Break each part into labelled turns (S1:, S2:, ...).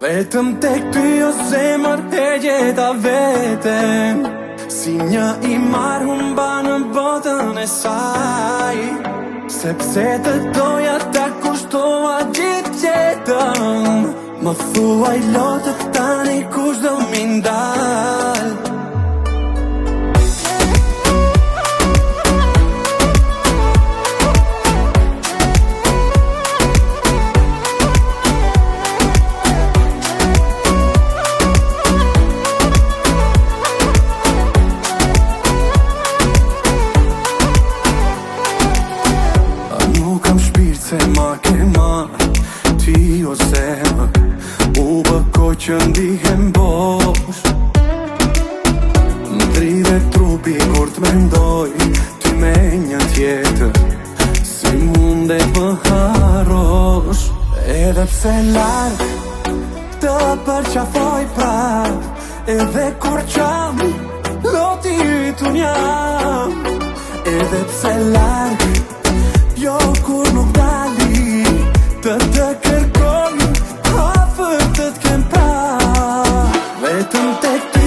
S1: Vetëm të ty o zemër e gjitha vetën Si një i marë unë ba në botën e saj Sepse të doja ta kushtoha gjithë gjithën Më thuaj lotët tani kush do mindal
S2: se ma ke ma Ti o se ma U bëko që ndihem bosh Më tri dhe trupi kur të mendoj Ty me një tjetër Si munde më harosh
S1: Edhe pse larkë Të përqafoj prap Edhe kur qam Loti të njam Edhe pse larkë Të të kërkon Afër të të kem pra Vetëm të të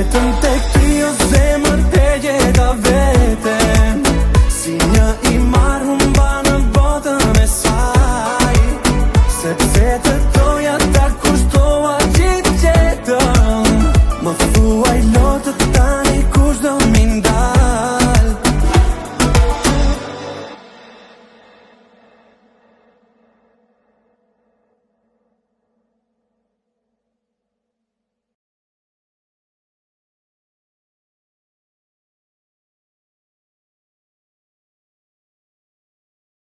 S1: de tu texto